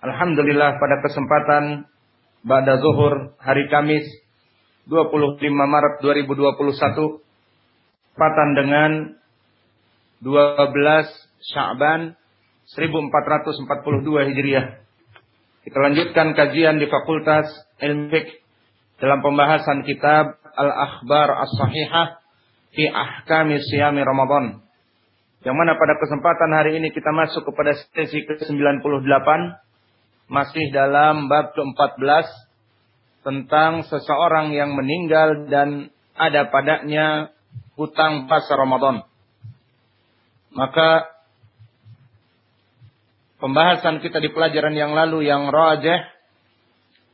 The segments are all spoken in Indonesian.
Alhamdulillah pada kesempatan Ba'da Zuhur hari Kamis 25 Maret 2021 Patan dengan 12 Sya'ban 1442 Hijriah. Kita lanjutkan kajian di Fakultas Ilmu Fiqh dalam pembahasan kitab Al-Akhbar As-Sahihah fi Ahkami Siyami Ramadan yang mana pada kesempatan hari ini kita masuk kepada sesi ke-98 masih dalam bab ke-14 tentang seseorang yang meninggal dan ada padanya hutang pas Ramadan. Maka pembahasan kita di pelajaran yang lalu yang rajah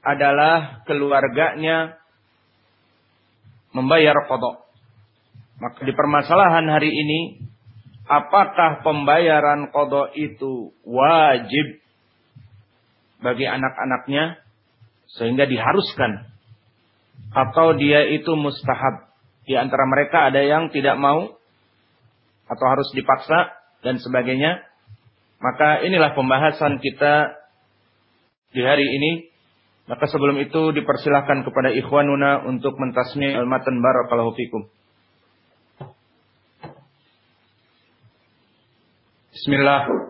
adalah keluarganya membayar kodok. Maka di permasalahan hari ini, apakah pembayaran kodok itu wajib bagi anak-anaknya sehingga diharuskan. Atau dia itu mustahab. Di antara mereka ada yang tidak mau atau harus dipaksa dan sebagainya. Maka inilah pembahasan kita di hari ini. Maka sebelum itu dipersilahkan kepada ikhwanuna untuk mentasmi al-matan barakallahu fikum. Bismillah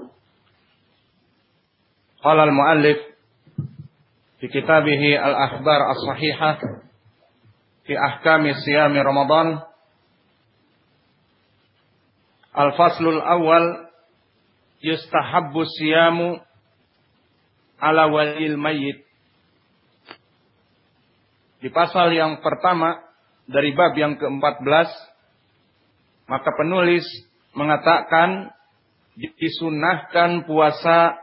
قال المؤلف في كتابه الأخبار الصحيحة في أحكام صيام رمضان الفصل الأول يستحب الصيام على ولي الميت Di pasal yang pertama dari bab yang ke-14 maka penulis mengatakan disunahkan puasa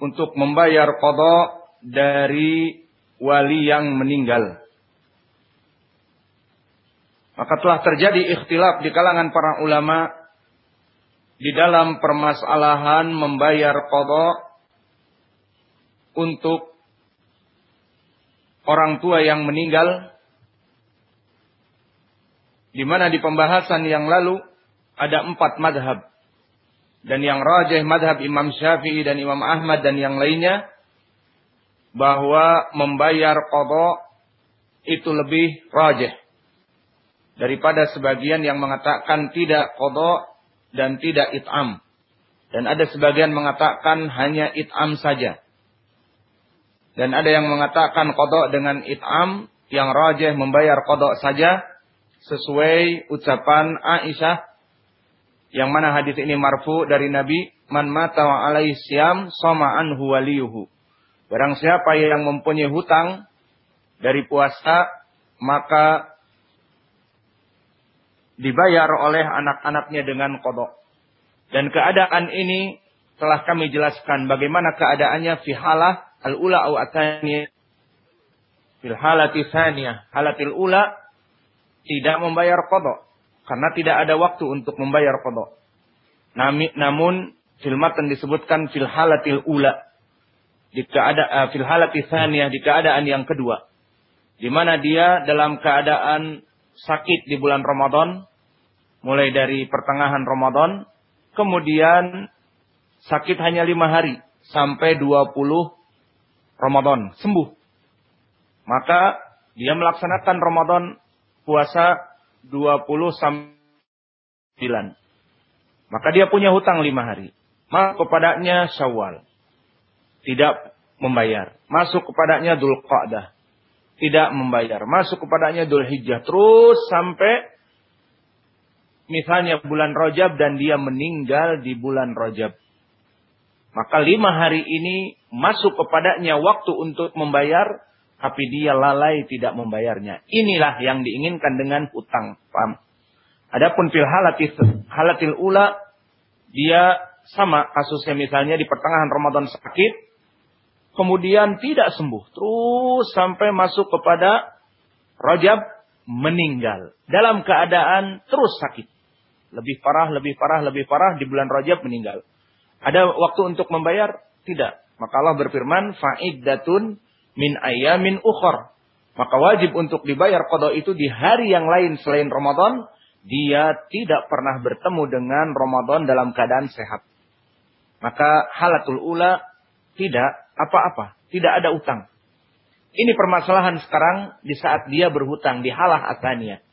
untuk membayar kodok dari wali yang meninggal. Maka telah terjadi ikhtilaf di kalangan para ulama di dalam permasalahan membayar kodok untuk orang tua yang meninggal. Di mana di pembahasan yang lalu ada empat madhab. Dan yang rajih madhab Imam Syafi'i dan Imam Ahmad dan yang lainnya. Bahwa membayar kodok itu lebih rajih. Daripada sebagian yang mengatakan tidak kodok dan tidak it'am. Dan ada sebagian mengatakan hanya it'am saja. Dan ada yang mengatakan kodok dengan it'am. Yang rajih membayar kodok saja. Sesuai ucapan Aisyah yang mana hadis ini marfu dari Nabi, "Man mata wa alaihi syam sama anhu waliyuhu." Barang siapa yang mempunyai hutang dari puasa, maka dibayar oleh anak-anaknya dengan kodok. Dan keadaan ini telah kami jelaskan bagaimana keadaannya fi halah al-ula au atani fil halati tsaniyah. Halatil ula tidak membayar kodok. Karena tidak ada waktu untuk membayar kodok. Namun filmatan disebutkan fil halatil ula. Di keadaan uh, fil halati thaniyah, di keadaan yang kedua. Di mana dia dalam keadaan sakit di bulan Ramadan. Mulai dari pertengahan Ramadan. Kemudian sakit hanya lima hari. Sampai 20 Ramadan. Sembuh. Maka dia melaksanakan Ramadan puasa 20 sampai Maka dia punya hutang lima hari. Masuk kepadanya syawal. Tidak membayar. Masuk kepadanya dul qa'dah. Tidak membayar. Masuk kepadanya dul hijjah. Terus sampai misalnya bulan rojab dan dia meninggal di bulan rojab. Maka lima hari ini masuk kepadanya waktu untuk membayar tapi dia lalai tidak membayarnya. Inilah yang diinginkan dengan hutang. Paham? Adapun fil halatil, halatil ula dia sama kasusnya misalnya di pertengahan Ramadan sakit kemudian tidak sembuh. Terus sampai masuk kepada Rajab meninggal. Dalam keadaan terus sakit. Lebih parah, lebih parah, lebih parah di bulan Rajab meninggal. Ada waktu untuk membayar? Tidak. Maka Allah berfirman, fa'iddatun min ayamin ukhor. Maka wajib untuk dibayar kodok itu di hari yang lain selain Ramadan. Dia tidak pernah bertemu dengan Ramadan dalam keadaan sehat. Maka halatul ula tidak apa-apa. Tidak ada utang. Ini permasalahan sekarang di saat dia berhutang di halah asaniyah.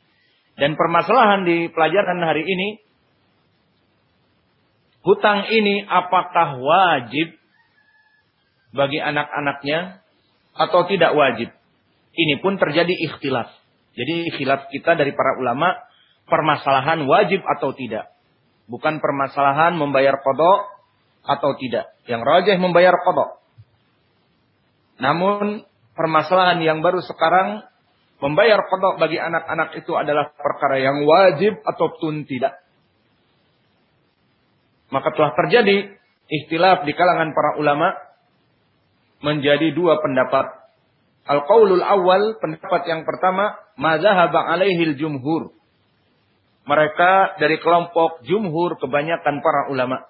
Dan permasalahan di pelajaran hari ini, hutang ini apakah wajib bagi anak-anaknya atau tidak wajib? Ini pun terjadi ikhtilaf. Jadi ikhtilaf kita dari para ulama, permasalahan wajib atau tidak. Bukan permasalahan membayar kodok atau tidak. Yang rajih membayar kodok. Namun permasalahan yang baru sekarang membayar kodok bagi anak-anak itu adalah perkara yang wajib ataupun tidak. Maka telah terjadi ikhtilaf di kalangan para ulama menjadi dua pendapat. Al-qaulul awal, pendapat yang pertama, mazhaba alaihil jumhur. Mereka dari kelompok jumhur kebanyakan para ulama.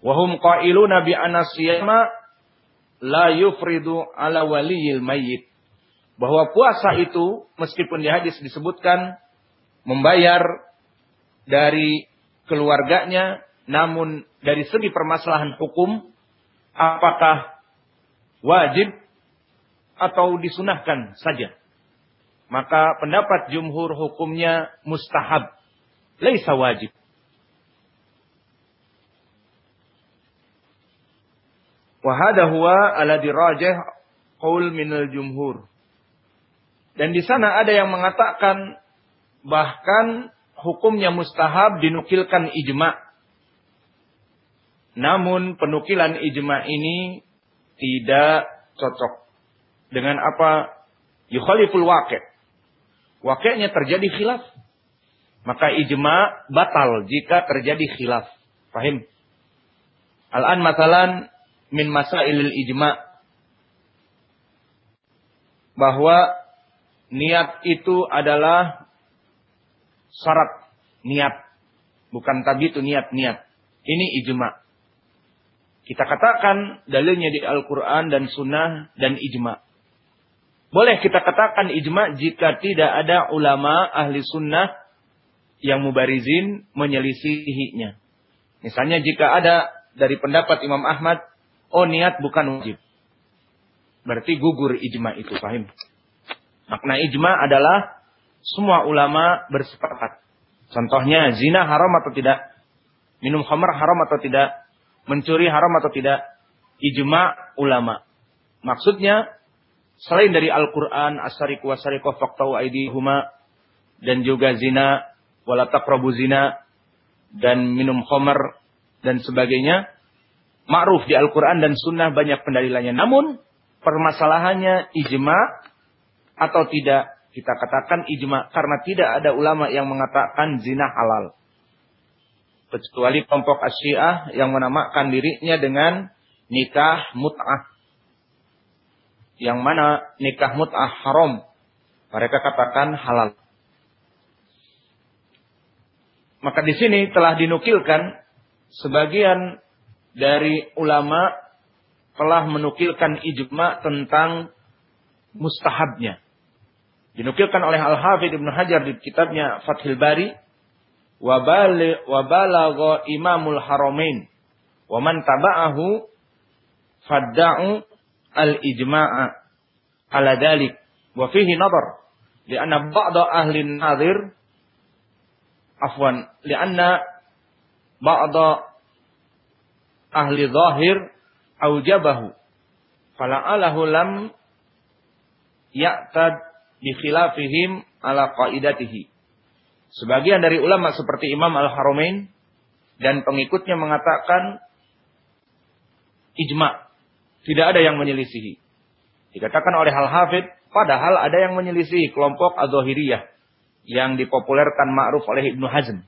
Wahum qailuna bi anasiyama la yufridu ala waliyil mayyit. Bahwa puasa itu meskipun di hadis disebutkan membayar dari keluarganya namun dari segi permasalahan hukum apakah wajib atau disunahkan saja. Maka pendapat jumhur hukumnya mustahab. Laisa wajib. Wahada huwa ala dirajah qaul minal jumhur. Dan di sana ada yang mengatakan bahkan hukumnya mustahab dinukilkan ijma. Namun penukilan ijma ini tidak cocok dengan apa yukhaliful waqi'. Waqi'nya terjadi khilaf. Maka ijma batal jika terjadi khilaf. Fahim? Al-an masalan min masailil ijma bahwa niat itu adalah syarat niat. Bukan tadi itu niat-niat. Ini ijma. Kita katakan dalilnya di Al-Quran dan Sunnah dan ijma. Boleh kita katakan ijma jika tidak ada ulama ahli sunnah yang mubarizin menyelisihinya. Misalnya jika ada dari pendapat Imam Ahmad, oh niat bukan wajib. Berarti gugur ijma itu, paham? Makna ijma adalah semua ulama bersepakat. Contohnya zina haram atau tidak? Minum khamar haram atau tidak? Mencuri haram atau tidak? Ijma ulama. Maksudnya Selain dari Al-Quran, As-Sariq wa Sariqah Aidihuma, dan juga zina, walatak taqrabu zina, dan minum khomer, dan sebagainya. Ma'ruf di Al-Quran dan Sunnah banyak pendalilannya. Namun, permasalahannya ijma atau tidak. Kita katakan ijma karena tidak ada ulama yang mengatakan zina halal. Kecuali kelompok asyiah yang menamakan dirinya dengan nikah mut'ah yang mana nikah mut'ah haram. Mereka katakan halal. Maka di sini telah dinukilkan sebagian dari ulama telah menukilkan ijma tentang mustahabnya. Dinukilkan oleh Al-Hafidh Ibn Hajar di kitabnya Fathil Bari. Wabalagha imamul haramain. Wa man taba'ahu fadda'u al-ijma'a ala dalik wa fihi nadar. Lianna ba'da ahli nadir afwan lianna ba'da ahli zahir aujabahu. Fala'alahu lam ya'tad bi khilafihim ala qaidatihi sebagian dari ulama seperti Imam Al-Haramain dan pengikutnya mengatakan ijma tidak ada yang menyelisihi. Dikatakan oleh Al-Hafidh, padahal ada yang menyelisihi kelompok Adzohiriyah yang dipopulerkan ma'ruf oleh Ibnu Hazm.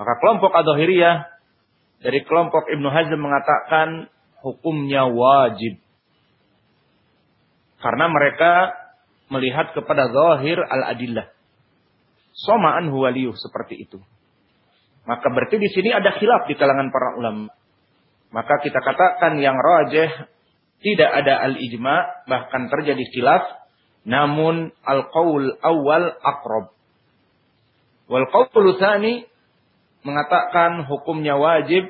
Maka kelompok Adzohiriyah dari kelompok Ibnu Hazm mengatakan hukumnya wajib. Karena mereka melihat kepada zahir al-adillah. Soma'an huwaliyuh seperti itu. Maka berarti di sini ada khilaf di kalangan para ulama. Maka kita katakan yang rajih tidak ada al-ijma, bahkan terjadi khilaf, namun al-qaul awal akrob. Wal qaul tsani mengatakan hukumnya wajib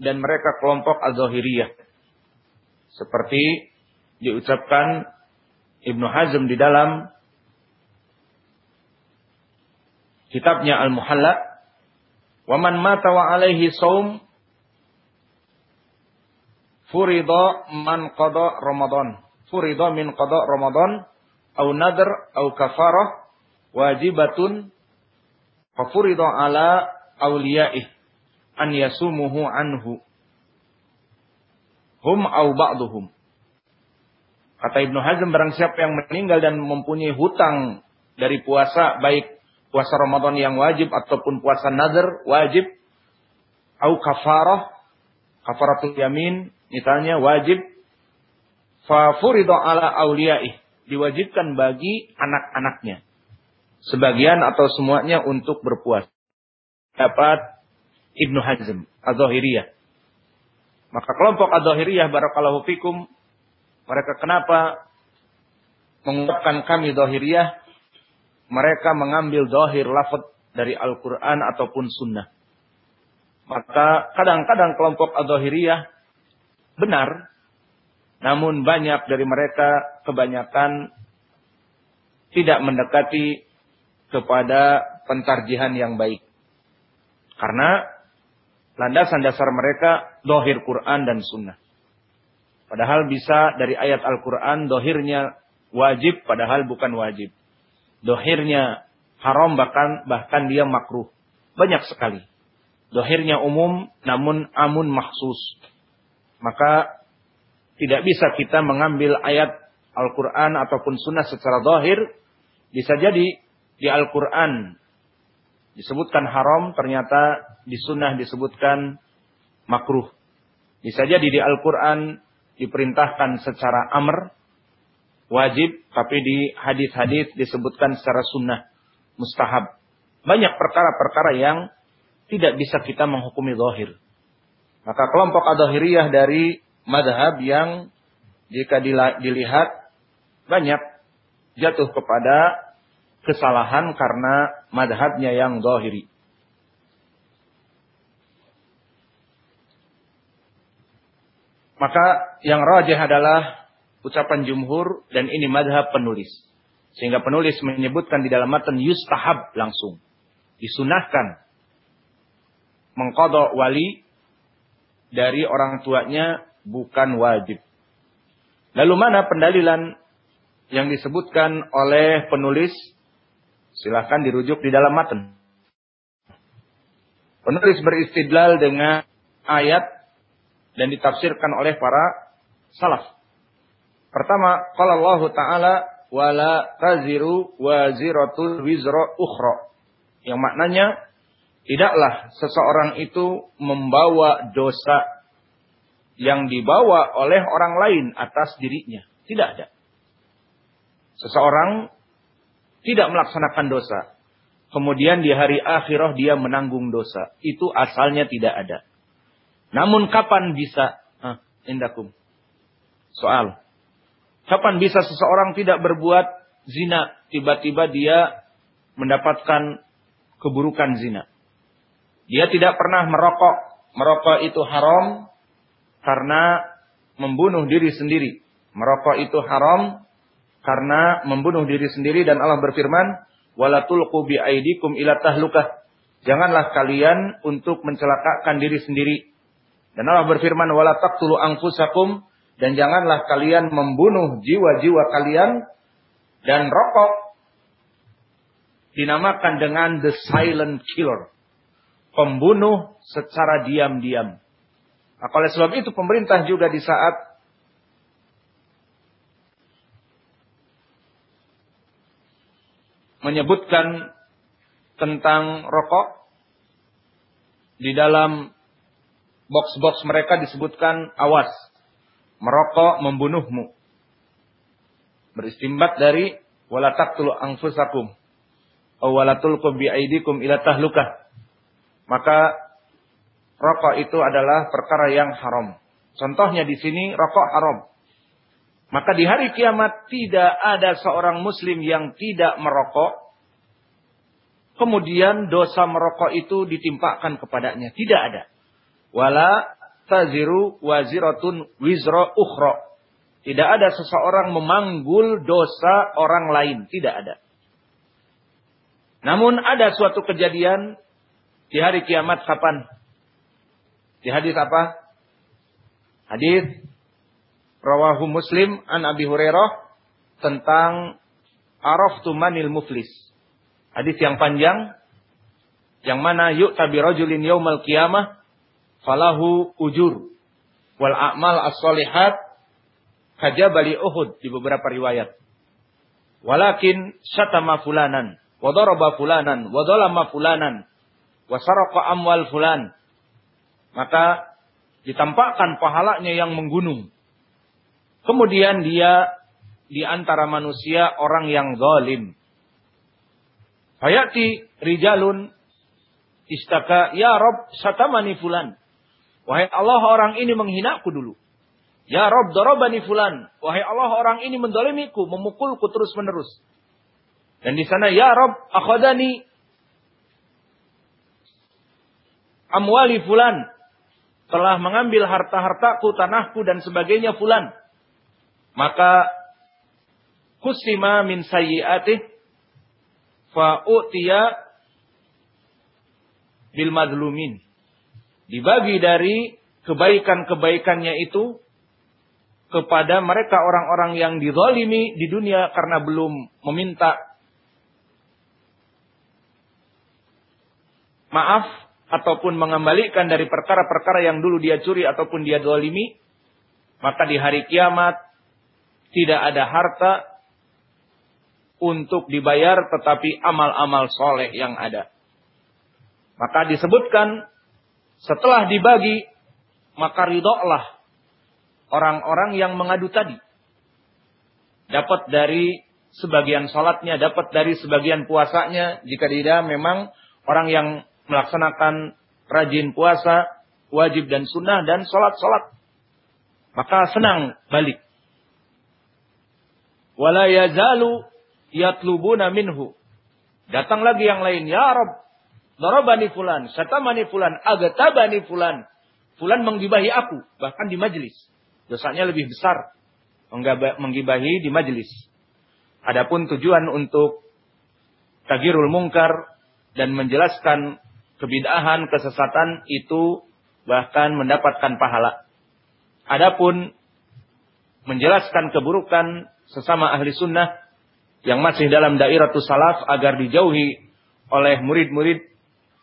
dan mereka kelompok al-zahiriyah. Seperti diucapkan Ibnu Hazm di dalam kitabnya Al-Muhalla wa man mata wa alaihi saum furida man qada Ramadan. Furida min qada Ramadan au nadr au kafarah wajibatun fa furida ala awliyaih an yasumuhu anhu. Hum au ba'duhum. Kata Ibnu Hazm barang siapa yang meninggal dan mempunyai hutang dari puasa baik puasa Ramadan yang wajib ataupun puasa nazar wajib. Au kafarah kafaratul yamin misalnya wajib. Fa furidu ala auliyaih diwajibkan bagi anak-anaknya. Sebagian atau semuanya untuk berpuasa. Dapat Ibnu Hazm Az-Zahiriyah. Maka kelompok Az-Zahiriyah barakallahu fikum mereka kenapa mengungkapkan kami dohiriyah? Mereka mengambil dohir lafad dari Al-Quran ataupun sunnah. Maka kadang-kadang kelompok adohiriyah benar. Namun banyak dari mereka kebanyakan tidak mendekati kepada pentarjihan yang baik. Karena landasan dasar mereka dohir Quran dan sunnah. Padahal bisa dari ayat Al-Quran dohirnya wajib padahal bukan wajib. Dohirnya haram bahkan bahkan dia makruh. Banyak sekali. Dohirnya umum namun amun maksus. Maka tidak bisa kita mengambil ayat Al-Quran ataupun sunnah secara dohir. Bisa jadi di Al-Quran disebutkan haram ternyata di sunnah disebutkan makruh. Bisa jadi di Al-Quran diperintahkan secara amr, wajib, tapi di hadis-hadis disebutkan secara sunnah, mustahab. Banyak perkara-perkara yang tidak bisa kita menghukumi zahir. Maka kelompok adahiriyah dari madhab yang jika dilihat banyak jatuh kepada kesalahan karena madhabnya yang zahiri. Maka yang rajih adalah ucapan jumhur dan ini madhab penulis. Sehingga penulis menyebutkan di dalam matan yustahab langsung. Disunahkan. Mengkodok wali dari orang tuanya bukan wajib. Lalu mana pendalilan yang disebutkan oleh penulis? Silahkan dirujuk di dalam matan. Penulis beristidlal dengan ayat dan ditafsirkan oleh para salaf. Pertama, kalau Allah Ta'ala wala taziru waziratul wizra ukhra. Yang maknanya tidaklah seseorang itu membawa dosa yang dibawa oleh orang lain atas dirinya. Tidak ada. Seseorang tidak melaksanakan dosa. Kemudian di hari akhirah dia menanggung dosa. Itu asalnya tidak ada. Namun kapan bisa? Hah, indakum. Soal. Kapan bisa seseorang tidak berbuat zina? Tiba-tiba dia mendapatkan keburukan zina. Dia tidak pernah merokok. Merokok itu haram karena membunuh diri sendiri. Merokok itu haram karena membunuh diri sendiri dan Allah berfirman, "Wala tulqu bi aidikum ila tahlukah." Janganlah kalian untuk mencelakakan diri sendiri dan Allah berfirman, "Wala taqtulu anfusakum" dan janganlah kalian membunuh jiwa-jiwa kalian dan rokok dinamakan dengan the silent killer. Pembunuh secara diam-diam. Nah, oleh sebab itu pemerintah juga di saat menyebutkan tentang rokok di dalam box-box mereka disebutkan awas. Merokok membunuhmu. Beristimbat dari wala taqtulu anfusakum aw wala bi aidikum ila tahlukah. Maka rokok itu adalah perkara yang haram. Contohnya di sini rokok haram. Maka di hari kiamat tidak ada seorang muslim yang tidak merokok. Kemudian dosa merokok itu ditimpakan kepadanya. Tidak ada. Wala taziru waziratun wizra ukhra. Tidak ada seseorang memanggul dosa orang lain. Tidak ada. Namun ada suatu kejadian di hari kiamat kapan? Di hadis apa? Hadis Rawahu Muslim an Abi Hurairah tentang araftu manil muflis. Hadis yang panjang yang mana yuk tabi rajulin yaumal qiyamah falahu ujur wal a'mal as-solihat kajabali Uhud di beberapa riwayat. Walakin syatama fulanan wa fulanan wa dzalama fulanan wa saraqa amwal fulan. Maka ditampakkan pahalanya yang menggunung Kemudian dia di antara manusia orang yang zalim. Hayati rijalun istaka ya Rob satamani fulan. Wahai Allah orang ini menghinaku dulu. Ya Rob dorobani fulan. Wahai Allah orang ini mendolimiku, memukulku terus menerus. Dan di sana ya Rob akhodani amwali fulan. Telah mengambil harta-hartaku, tanahku dan sebagainya fulan. Maka kusima min sayyi'atih fa utiya bil madlumin. Dibagi dari kebaikan-kebaikannya itu kepada mereka orang-orang yang dizalimi di dunia karena belum meminta maaf ataupun mengembalikan dari perkara-perkara yang dulu dia curi ataupun dia zalimi maka di hari kiamat tidak ada harta untuk dibayar tetapi amal-amal soleh yang ada. Maka disebutkan setelah dibagi maka ridholah orang-orang yang mengadu tadi. Dapat dari sebagian sholatnya, dapat dari sebagian puasanya. Jika tidak memang orang yang melaksanakan rajin puasa, wajib dan sunnah dan sholat-sholat. Maka senang balik wala yazalu yatlubuna minhu. Datang lagi yang lain, ya Rob, darabani fulan, satamani fulan, agatabani fulan. Fulan menggibahi aku, bahkan di majlis. Dosanya lebih besar menggibahi di majlis. Adapun tujuan untuk tagirul mungkar dan menjelaskan kebid'ahan, kesesatan itu bahkan mendapatkan pahala. Adapun menjelaskan keburukan sesama ahli sunnah yang masih dalam daerah salaf agar dijauhi oleh murid-murid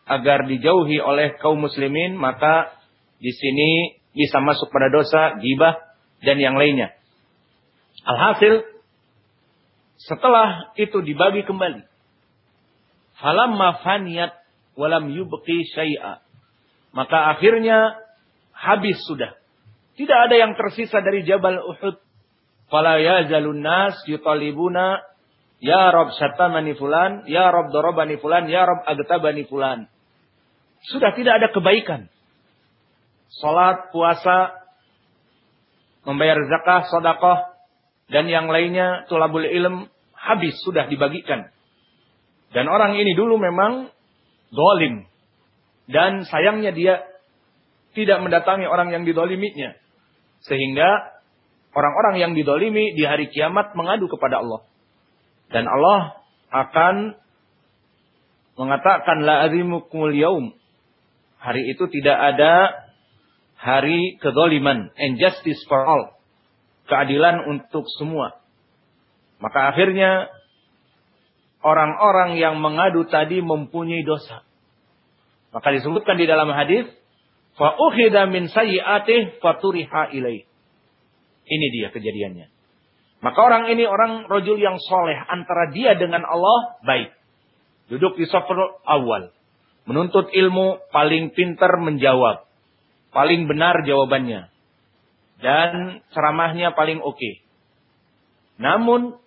agar dijauhi oleh kaum muslimin maka di sini bisa masuk pada dosa gibah dan yang lainnya. Alhasil setelah itu dibagi kembali. Falamma faniyat walam yubqi syai'a. Maka akhirnya habis sudah. Tidak ada yang tersisa dari Jabal Uhud Fala yazalun nas yutalibuna ya Rob syatamani fulan, ya Rob dorobani fulan, ya Rob agtabani fulan. Sudah tidak ada kebaikan. Salat, puasa, membayar zakah, sedekah dan yang lainnya tulabul ilm habis sudah dibagikan. Dan orang ini dulu memang dolim. Dan sayangnya dia tidak mendatangi orang yang didoliminya. Sehingga orang-orang yang didolimi di hari kiamat mengadu kepada Allah. Dan Allah akan mengatakan la azimukumul yaum. Hari itu tidak ada hari kedoliman. And justice for all. Keadilan untuk semua. Maka akhirnya orang-orang yang mengadu tadi mempunyai dosa. Maka disebutkan di dalam hadis, fa min sayyi'atih faturiha ilaih. Ini dia kejadiannya. Maka orang ini orang rojul yang soleh. Antara dia dengan Allah baik. Duduk di sofa awal. Menuntut ilmu paling pintar menjawab. Paling benar jawabannya. Dan ceramahnya paling oke. Namun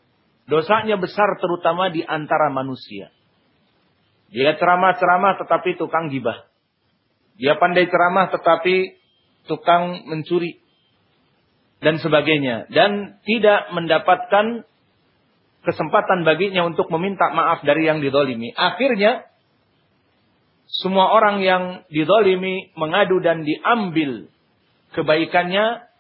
dosanya besar terutama di antara manusia. Dia ceramah-ceramah tetapi tukang gibah. Dia pandai ceramah tetapi tukang mencuri. Dan sebagainya. Dan tidak mendapatkan kesempatan baginya untuk meminta maaf dari yang didolimi. Akhirnya, semua orang yang didolimi mengadu dan diambil kebaikannya.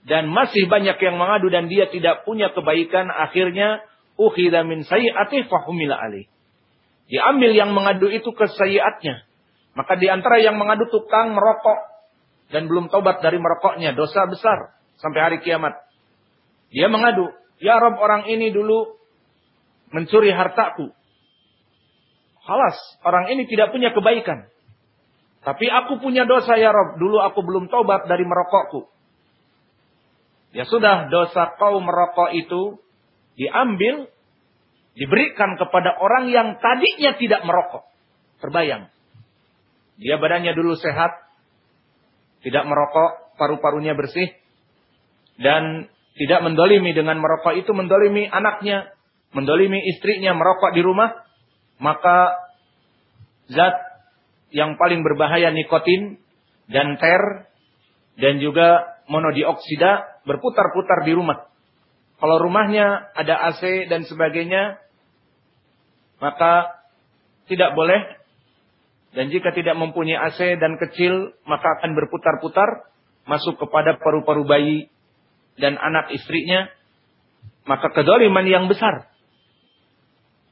Dan masih banyak yang mengadu dan dia tidak punya kebaikan. Akhirnya, ukhidha min sayyati fahumila alih. Diambil yang mengadu itu ke sayiatnya. Maka di antara yang mengadu tukang merokok dan belum tobat dari merokoknya, dosa besar sampai hari kiamat. Dia mengadu, "Ya Rob, orang ini dulu mencuri hartaku." Halas, orang ini tidak punya kebaikan. Tapi aku punya dosa ya Rob, dulu aku belum tobat dari merokokku. Ya sudah, dosa kau merokok itu diambil, diberikan kepada orang yang tadinya tidak merokok. Terbayang. Dia badannya dulu sehat, tidak merokok, paru-parunya bersih, dan tidak mendolimi dengan merokok itu mendolimi anaknya, mendolimi istrinya merokok di rumah, maka zat yang paling berbahaya nikotin dan ter dan juga monodioksida berputar-putar di rumah. Kalau rumahnya ada AC dan sebagainya, maka tidak boleh dan jika tidak mempunyai AC dan kecil, maka akan berputar-putar masuk kepada paru-paru bayi dan anak istrinya. Maka kedoliman yang besar.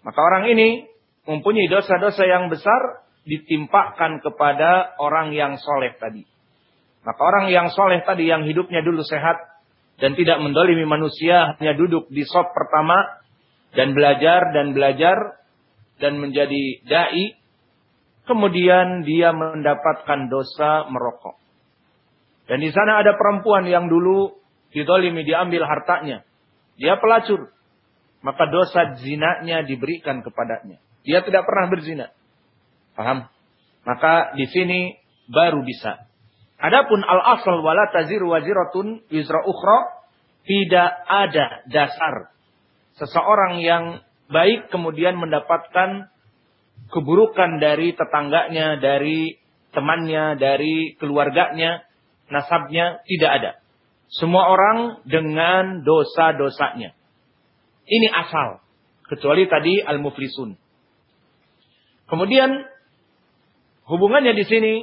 Maka orang ini mempunyai dosa-dosa yang besar ditimpakan kepada orang yang soleh tadi. Maka orang yang soleh tadi yang hidupnya dulu sehat dan tidak mendolimi manusia hanya duduk di sop pertama dan belajar dan belajar dan menjadi dai kemudian dia mendapatkan dosa merokok. Dan di sana ada perempuan yang dulu didolimi, diambil hartanya. Dia pelacur. Maka dosa zinanya diberikan kepadanya. Dia tidak pernah berzina. Paham? Maka di sini baru bisa. Adapun al-asal wala taziru waziratun wizra ukhra tidak ada dasar seseorang yang baik kemudian mendapatkan keburukan dari tetangganya, dari temannya, dari keluarganya, nasabnya, tidak ada. Semua orang dengan dosa-dosanya. Ini asal. Kecuali tadi al-muflisun. Kemudian hubungannya di sini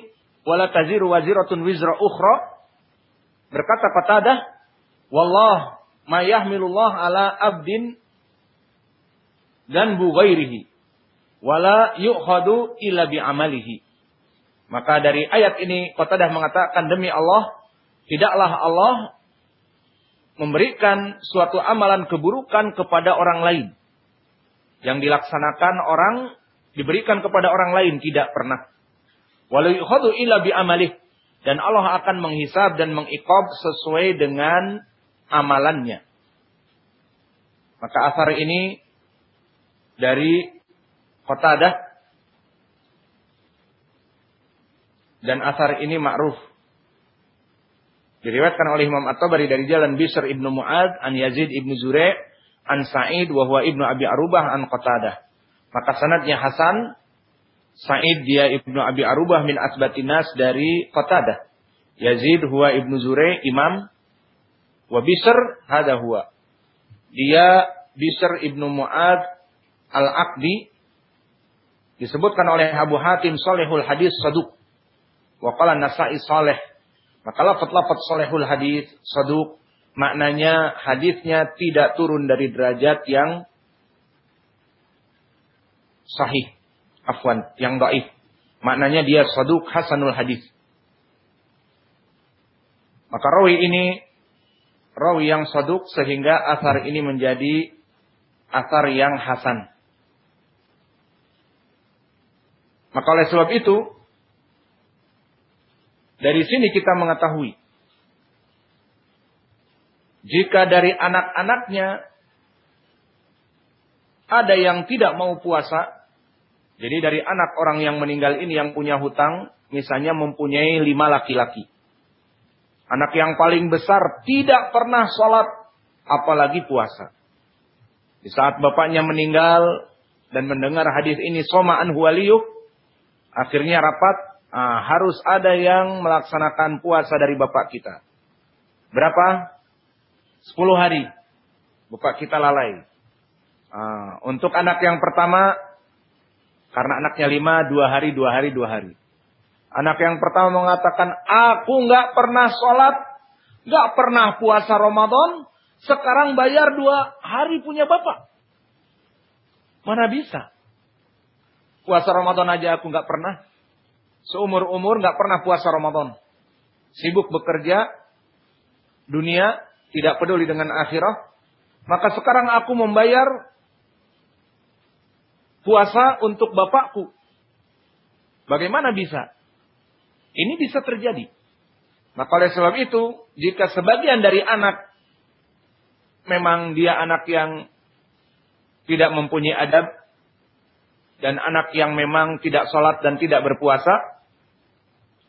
wala taziru waziratun wizra ukhra berkata Qatadah wallah ma yahmilullah ala abdin dan bu ghairihi wala yu'khadu illa amalihi. Maka dari ayat ini Qatadah mengatakan demi Allah, tidaklah Allah memberikan suatu amalan keburukan kepada orang lain. Yang dilaksanakan orang diberikan kepada orang lain tidak pernah. Wala yu'khadu amalih dan Allah akan menghisab dan mengikob sesuai dengan amalannya. Maka asar ini dari Qatadah dan asar ini ma'ruf. Diriwayatkan oleh Imam At-Tabari dari jalan Bishr ibnu Mu'ad, an Yazid ibnu Zure, an Sa'id wa huwa ibnu Abi Arubah an Qatadah. Maka sanadnya Hasan, Sa'id dia ibnu Abi Arubah min asbatinas dari Qatadah. Yazid huwa ibnu Zure, imam. Wa Bishr hada huwa. Dia Bishr ibnu Mu'ad al-Aqdi Disebutkan oleh Abu Hatim solehul hadis saduk. Waqala nasai soleh. Maka lafad-lafad solehul hadis saduk. Maknanya hadisnya tidak turun dari derajat yang sahih. Afwan, yang daif. Maknanya dia saduk hasanul hadis. Maka rawi ini rawi yang saduk sehingga asar ini menjadi asar yang hasan. Maka oleh sebab itu, dari sini kita mengetahui, jika dari anak-anaknya ada yang tidak mau puasa, jadi dari anak orang yang meninggal ini yang punya hutang, misalnya mempunyai lima laki-laki. Anak yang paling besar tidak pernah sholat, apalagi puasa. Di saat bapaknya meninggal dan mendengar hadis ini somaan huwaliyuh, akhirnya rapat ah, harus ada yang melaksanakan puasa dari bapak kita. Berapa? 10 hari. Bapak kita lalai. Ah, untuk anak yang pertama, karena anaknya lima, dua hari, dua hari, dua hari. Anak yang pertama mengatakan, aku nggak pernah sholat, nggak pernah puasa Ramadan, sekarang bayar dua hari punya bapak. Mana bisa? Puasa Ramadan aja aku nggak pernah. Seumur-umur nggak pernah puasa Ramadan. Sibuk bekerja, dunia, tidak peduli dengan akhirah. Maka sekarang aku membayar puasa untuk bapakku. Bagaimana bisa? Ini bisa terjadi. Maka oleh sebab itu, jika sebagian dari anak memang dia anak yang tidak mempunyai adab dan anak yang memang tidak sholat dan tidak berpuasa,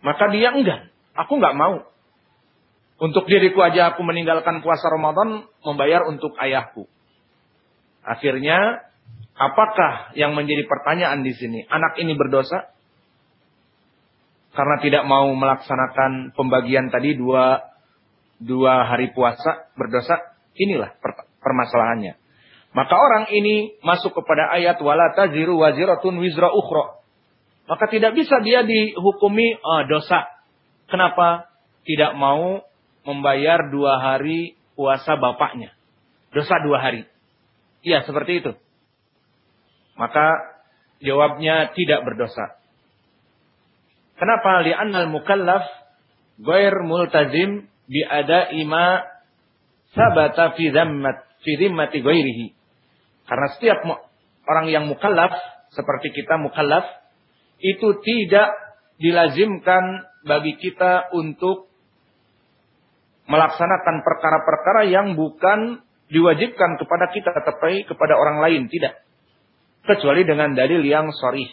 maka dia enggak. Aku enggak mau. Untuk diriku aja aku meninggalkan puasa Ramadan membayar untuk ayahku. Akhirnya, apakah yang menjadi pertanyaan di sini? Anak ini berdosa? karena tidak mau melaksanakan pembagian tadi dua dua hari puasa berdosa. Inilah permasalahannya. Maka orang ini masuk kepada ayat wala taziru waziratun wizra ukhra. Maka tidak bisa dia dihukumi oh, dosa. Kenapa? Tidak mau membayar dua hari puasa bapaknya. Dosa dua hari. Iya, seperti itu. Maka jawabnya tidak berdosa. Kenapa? Li'annal mukallaf ghair multazim bi ada ima sabata fi dhammat fi dhimmati ghairihi. Karena setiap orang yang mukallaf seperti kita mukallaf itu tidak dilazimkan bagi kita untuk melaksanakan perkara-perkara yang bukan diwajibkan kepada kita tetapi kepada orang lain tidak kecuali dengan dalil yang sorih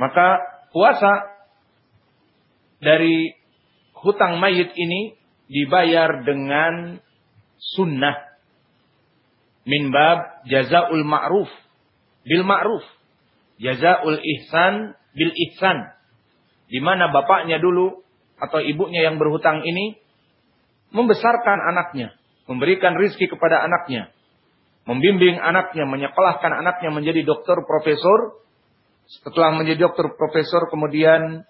maka puasa dari hutang mayit ini dibayar dengan sunnah. Min bab jazaul ma'ruf bil ma'ruf. Jazaul ihsan bil ihsan. Di mana bapaknya dulu atau ibunya yang berhutang ini membesarkan anaknya, memberikan rizki kepada anaknya, membimbing anaknya, menyekolahkan anaknya menjadi dokter, profesor, setelah menjadi dokter profesor kemudian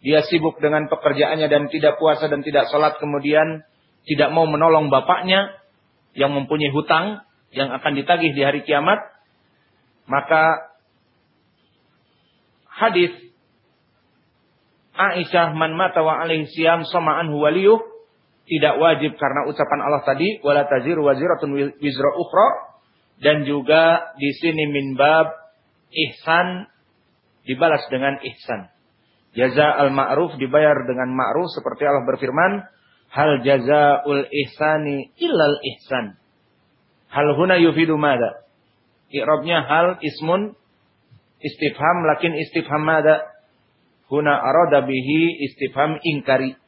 dia sibuk dengan pekerjaannya dan tidak puasa dan tidak sholat kemudian tidak mau menolong bapaknya yang mempunyai hutang yang akan ditagih di hari kiamat maka hadis Aisyah man mata wa alaihi siyam sama'an waliyuh tidak wajib karena ucapan Allah tadi wala taziru waziratun wizra ukhra dan juga di sini min bab ihsan dibalas dengan ihsan. Jaza al-ma'ruf dibayar dengan ma'ruf seperti Allah berfirman, hal jazaul ihsani illal ihsan. Hal huna yufidu mada? I'rabnya hal ismun istifham lakin istifham mada? Huna arada bihi istifham ingkari.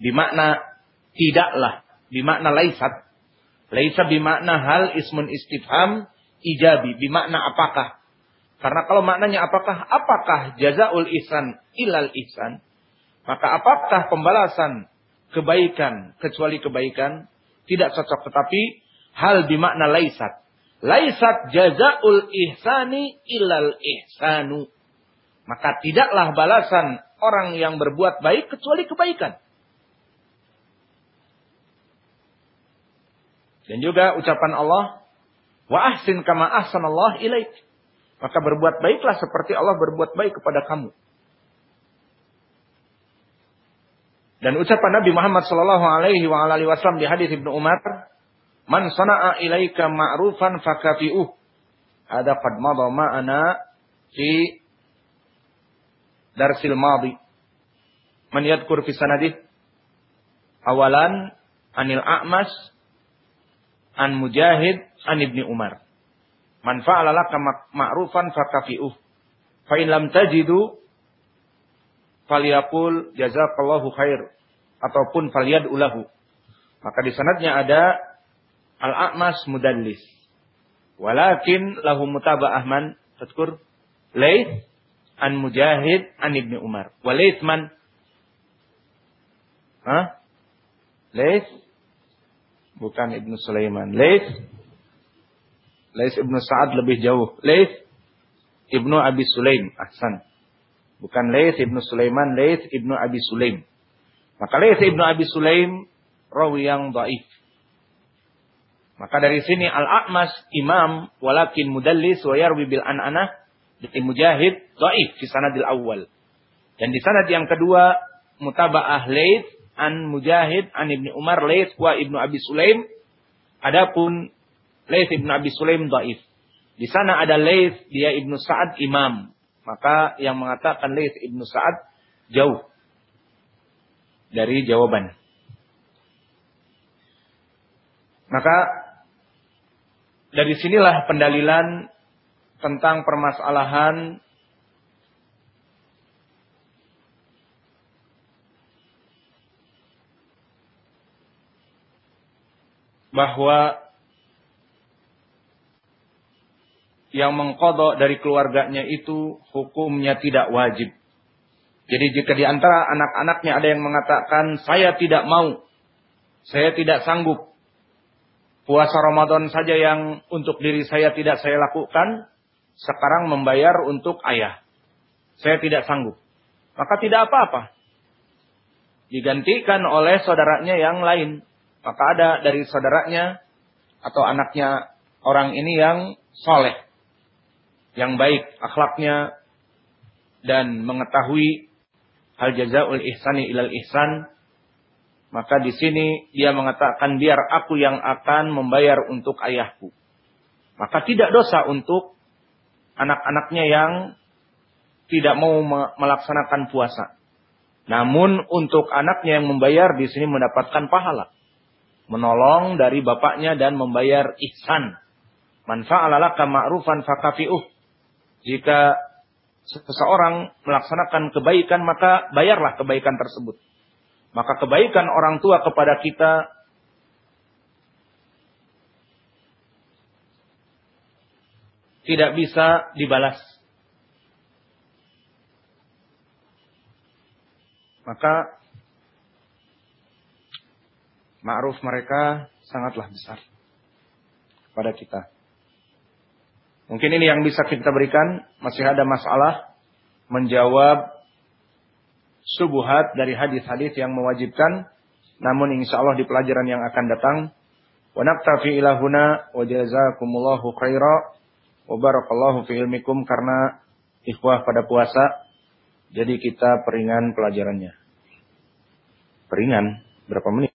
Bimakna tidaklah, bimakna laisat. Laisa bimakna hal ismun istifham ijabi, bimakna apakah? Karena kalau maknanya apakah apakah jazaul ihsan ilal ihsan? Maka apakah pembalasan kebaikan kecuali kebaikan? Tidak cocok tetapi hal bimakna laisat. Laisat jazaul ihsani ilal ihsanu. Maka tidaklah balasan orang yang berbuat baik kecuali kebaikan. Dan juga ucapan Allah, wa ahsin kama ahsanallah ilaik. Maka berbuat baiklah seperti Allah berbuat baik kepada kamu. Dan ucapan Nabi Muhammad sallallahu alaihi wasallam di hadis Ibnu Umar, "Man sana'a ilaika ma'rufan fakafi'uh." Ada qad madha ma'ana fi darsil madi. Man yadhkur fi sanadih awalan anil A'mas an Mujahid an Ibni Umar. Man fa'ala laka ma'rufan fakafi'uh. Fa in lam tajidu falyaqul jazakallahu khair ataupun falyad'u lahu. Maka di sanadnya ada Al-A'mas mudallis. Walakin lahu mutaba'ah man tadkur Laith an Mujahid an Ibnu Umar. Wa man? Hah? Laith bukan Ibnu Sulaiman. Laith Laith Ibnu Sa'ad lebih jauh. Laith Ibnu Abi Sulaim. Ahsan. Bukan Laith Ibnu Sulaiman, Laith Ibnu Abi Sulaim. Maka Laith Ibnu Abi Sulaim rawi yang dhaif. Maka dari sini Al-A'mas imam walakin mudallis wa yarwi bil an'anah di Mujahid dhaif di sanadil awal. Dan di sanad yang kedua mutaba'ah Laits an Mujahid an Ibnu Umar Laits wa Ibnu Abi Sulaim. Adapun Laits Ibnu Abi Sulaim dhaif. Di sana ada Laits dia Ibnu Sa'ad imam. Maka yang mengatakan Laits Ibnu Sa'ad jauh dari jawaban. Maka dari sinilah pendalilan tentang permasalahan bahwa yang mengkodok dari keluarganya itu hukumnya tidak wajib. Jadi jika di antara anak-anaknya ada yang mengatakan saya tidak mau, saya tidak sanggup, puasa Ramadan saja yang untuk diri saya tidak saya lakukan, sekarang membayar untuk ayah. Saya tidak sanggup. Maka tidak apa-apa. Digantikan oleh saudaranya yang lain. Maka ada dari saudaranya atau anaknya orang ini yang soleh. Yang baik akhlaknya dan mengetahui hal jazaul ihsani ilal ihsan maka di sini dia mengatakan biar aku yang akan membayar untuk ayahku. Maka tidak dosa untuk anak-anaknya yang tidak mau melaksanakan puasa. Namun untuk anaknya yang membayar di sini mendapatkan pahala. Menolong dari bapaknya dan membayar ihsan. Manfa'alalaka ma'rufan fakafi'uh. Jika seseorang melaksanakan kebaikan maka bayarlah kebaikan tersebut. Maka kebaikan orang tua kepada kita tidak bisa dibalas. Maka ma'ruf mereka sangatlah besar pada kita. Mungkin ini yang bisa kita berikan. Masih ada masalah menjawab subuhat dari hadis-hadis yang mewajibkan. Namun insya Allah di pelajaran yang akan datang. Wa naktafi ilahuna wa jazakumullahu khaira wa barakallahu fi ilmikum karena ikhwah pada puasa. Jadi kita peringan pelajarannya. Peringan berapa menit?